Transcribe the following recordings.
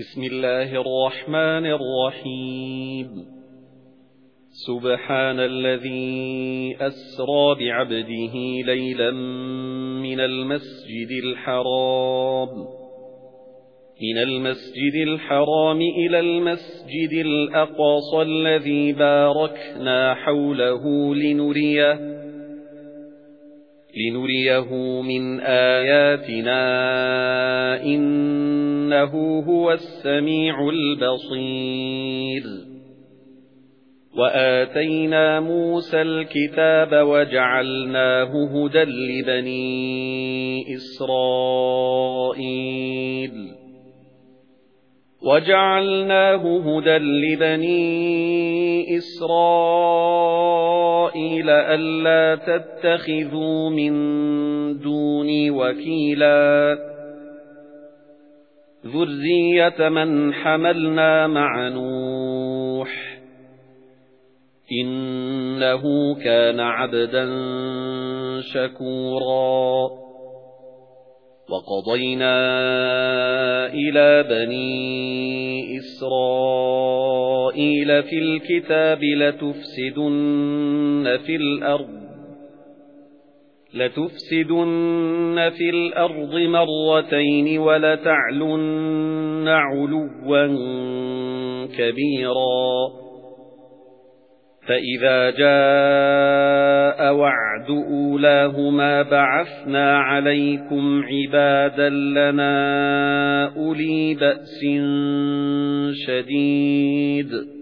بسم الله الرحمن الرحيم. سبحان الذي أسرى بعبده ليلا من المسجد الحرام. من المسجد الحرام إلى المسجد الأقصى الذي باركنا حوله لنريه لنريه من آياتنا. إِنَّهُ هُوَ السَّمِيعُ الْبَصِيرُ. وَآتَيْنَا مُوسَى الْكِتَابَ وَجَعَلْنَاهُ هُدًى لِبَنِي إِسْرَائِيلَ. وَجَعَلْنَاهُ هُدًى لِبَنِي إِسْرَائِيلَ أَلَّا تَتَّخِذُوا مِن دُونِي وَكِيلًا. ذُرِّيَّةَ مَنْ حَمَلْنَا مَعَ نُوحٍ إِنَّهُ كَانَ عَبْدًا شَكُورًا وَقَضَيْنَا إِلَى بَنِي إِسْرَائِيلَ فِي الْكِتَابِ لَتُفْسِدُنَّ فِي الْأَرْضِ لَتُفْسِدُنَّ فِي الْأَرْضِ مَرَّتَيْنِ وَلَتَعْلُنَّ عُلُوًّا كَبِيرًا. فَإِذَا جَاءَ وَعْدُ أُولَاهُمَا بَعَثْنَا عَلَيْكُمْ عِبَادًا لَّنَا أُولِي بَأْسٍ شَدِيدٍ.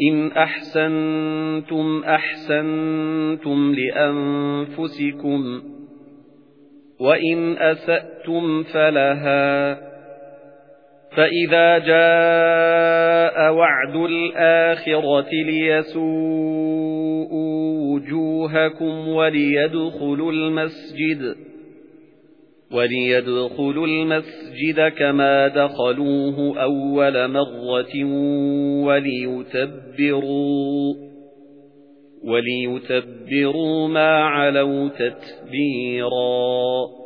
إِنْ أَحْسَنْتُمْ أَحْسَنْتُمْ لِأَنفُسِكُمْ وَإِنْ أَسَأْتُمْ فَلَهَا فَإِذَا جَاءَ وَعْدُ الْآخِرَةِ لِيَسُوءُوا وُجُوهَكُمْ وَلِيَدْخُلُوا الْمَسْجِدَ وَلِيَدْخُلُوا الْمَسْجِدَ كَمَا دَخَلُوهُ أَوَّلَ مَرَّةٍ وَلِيُتَبِّرُوا وَلِيُتَبِّرُوا مَا عَلَوْا تَتْبِيرًا.